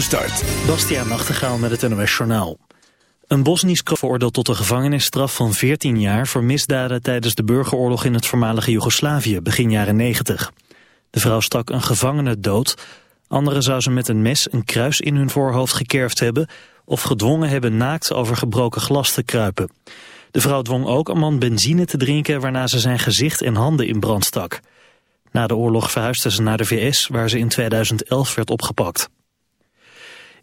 Start. Bastiaan Nachtegaal met het NOS Journaal. Een Bosnisch veroordeeld tot een gevangenisstraf van 14 jaar... voor misdaden tijdens de burgeroorlog in het voormalige Joegoslavië, begin jaren 90. De vrouw stak een gevangene dood. Anderen zou ze met een mes een kruis in hun voorhoofd gekerfd hebben... of gedwongen hebben naakt over gebroken glas te kruipen. De vrouw dwong ook een man benzine te drinken... waarna ze zijn gezicht en handen in brand stak. Na de oorlog verhuisde ze naar de VS, waar ze in 2011 werd opgepakt.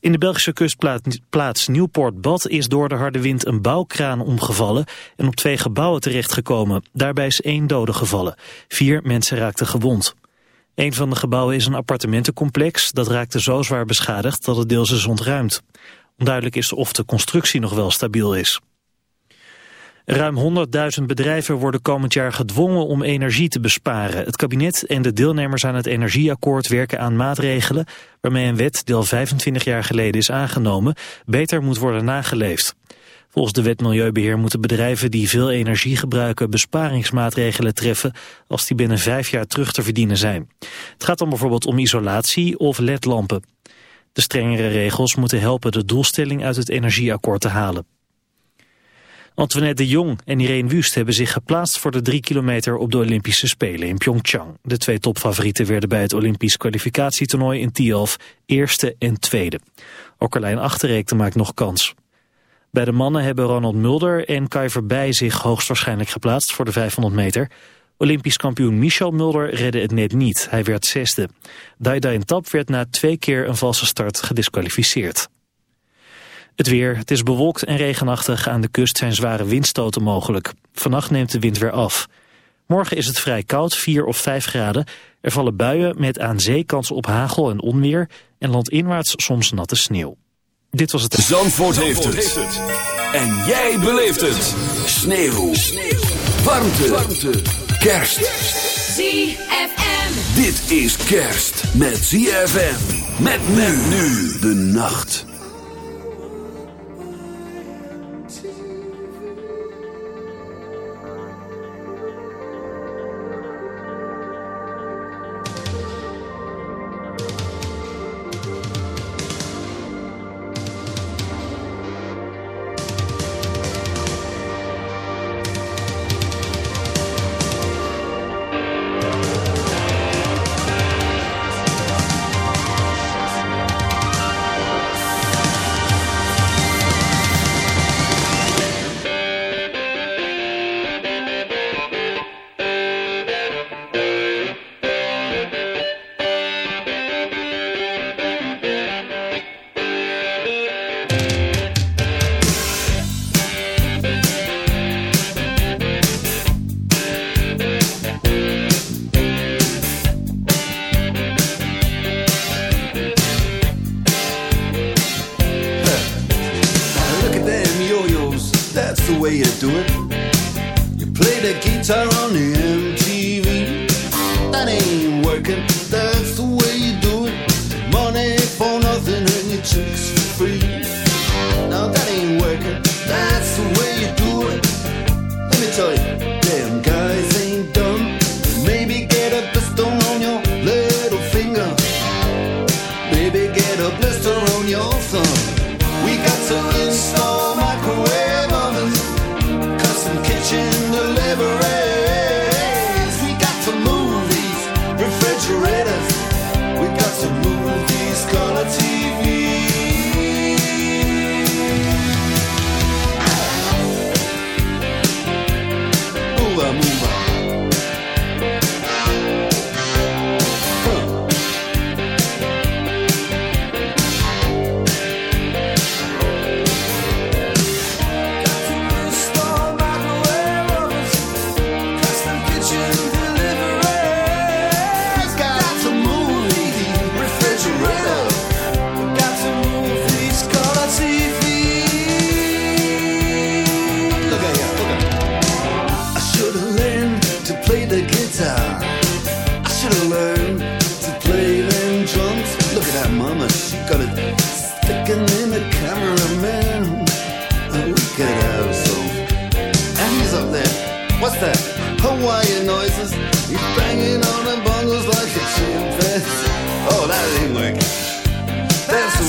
In de Belgische kustplaats Nieuwpoort-Bad is door de harde wind een bouwkraan omgevallen en op twee gebouwen terechtgekomen. Daarbij is één dode gevallen. Vier mensen raakten gewond. Een van de gebouwen is een appartementencomplex. Dat raakte zo zwaar beschadigd dat het deels is ontruimd. Onduidelijk is of de constructie nog wel stabiel is. Ruim 100.000 bedrijven worden komend jaar gedwongen om energie te besparen. Het kabinet en de deelnemers aan het energieakkoord werken aan maatregelen... waarmee een wet, die al 25 jaar geleden is aangenomen, beter moet worden nageleefd. Volgens de wet Milieubeheer moeten bedrijven die veel energie gebruiken... besparingsmaatregelen treffen als die binnen vijf jaar terug te verdienen zijn. Het gaat dan bijvoorbeeld om isolatie of ledlampen. De strengere regels moeten helpen de doelstelling uit het energieakkoord te halen. Antoinette de Jong en Irene Wust hebben zich geplaatst voor de drie kilometer op de Olympische Spelen in Pyeongchang. De twee topfavorieten werden bij het Olympisch kwalificatietoernooi in Tialf eerste en tweede. Ook Carlijn Achterreekte maakt nog kans. Bij de mannen hebben Ronald Mulder en Kai Verbij zich hoogstwaarschijnlijk geplaatst voor de 500 meter. Olympisch kampioen Michel Mulder redde het net niet. Hij werd zesde. Dai Tap werd na twee keer een valse start gedisqualificeerd. Het weer. Het is bewolkt en regenachtig. Aan de kust zijn zware windstoten mogelijk. Vannacht neemt de wind weer af. Morgen is het vrij koud, 4 of 5 graden. Er vallen buien met aan zee kans op hagel en onweer. En landinwaarts soms natte sneeuw. Dit was het... Zandvoort, heeft, het. En jij beleeft het. Sneeuw. sneeuw. Warmte. Warmte. Kerst. ZFM. Dit is kerst met ZFM. Met men nu de nacht. on your thumb. We got to install.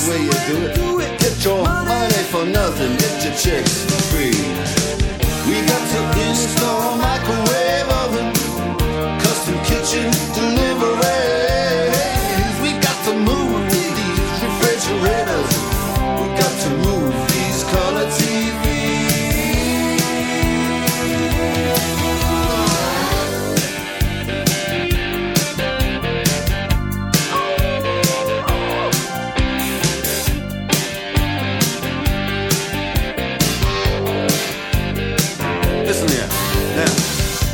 way you do it. Do it. Get your money for nothing, get your chicks for free. We got to install.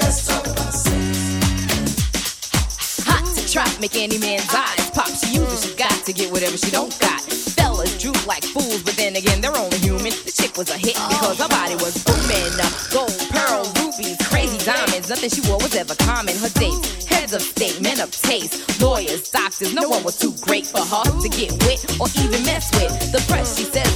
let's talk about sex hot trap Make any man's eyes pop. She uses, she got to get whatever she don't got. Fellas droop like fools, but then again, they're only human. The chick was a hit because her body was booming. Gold, pearl, rubies, crazy diamonds. Nothing she wore was ever common. Her dates, heads of state, men of taste, lawyers, doctors. No one was too great for her to get with or even mess with. The press, she says,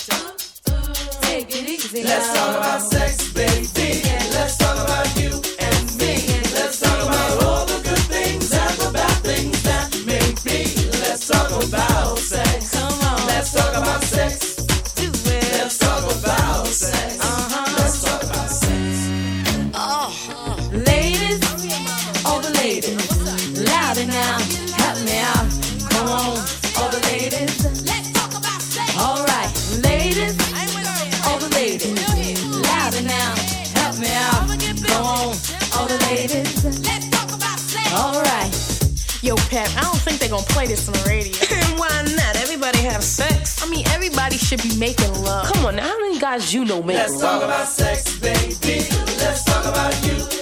making love. Come on, how many guys you know make love? Let's talk about sex, baby. Let's talk about you.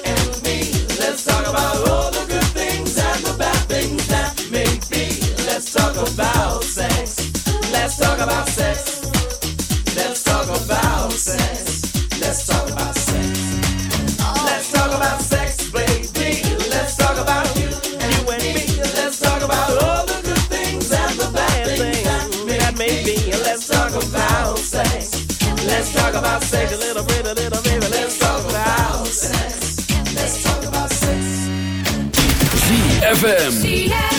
I say A little bit, a little. Let's talk about sex. GFM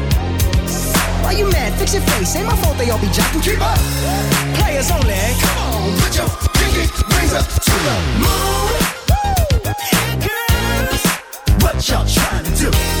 Why you mad? Fix your face. Ain't my fault they all be jocking. Keep up. Players only. Come on, put your pinky rings up to the moon. Hey girls, what y'all trying to do?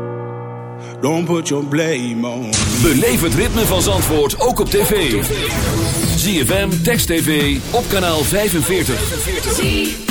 Don't put your blame on Beleef het ritme van Zandvoort ook op tv. ZFM, Text TV, op kanaal 45.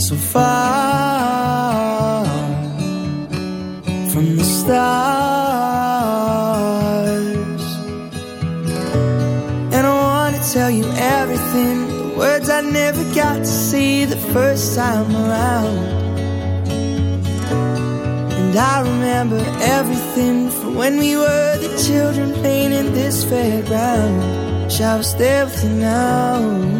So far from the stars. And I wanna tell you everything. The words I never got to see the first time around. And I remember everything from when we were the children playing in this fairground. Shall I stay with you now?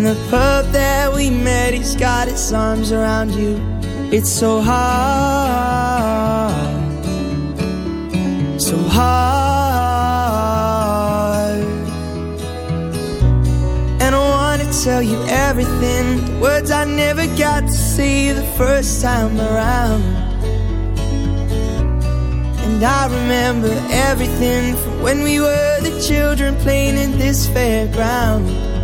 In the pub that we met, he's got his arms around you. It's so hard, so hard. And I wanna tell you everything, the words I never got to say the first time around. And I remember everything from when we were the children playing in this fairground.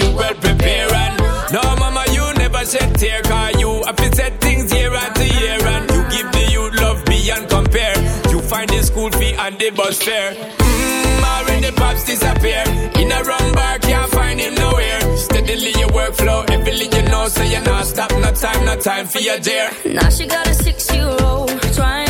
you well prepare and No mama you never said tear Cause you have been said things year after year And you give the youth love beyond compare. You find the school fee and the bus fare. Mmm already pops disappear. In a wrong bar can't find him nowhere. Steadily your workflow everything you know So you're not stop no time no time for your dear. Now she got a six year old trying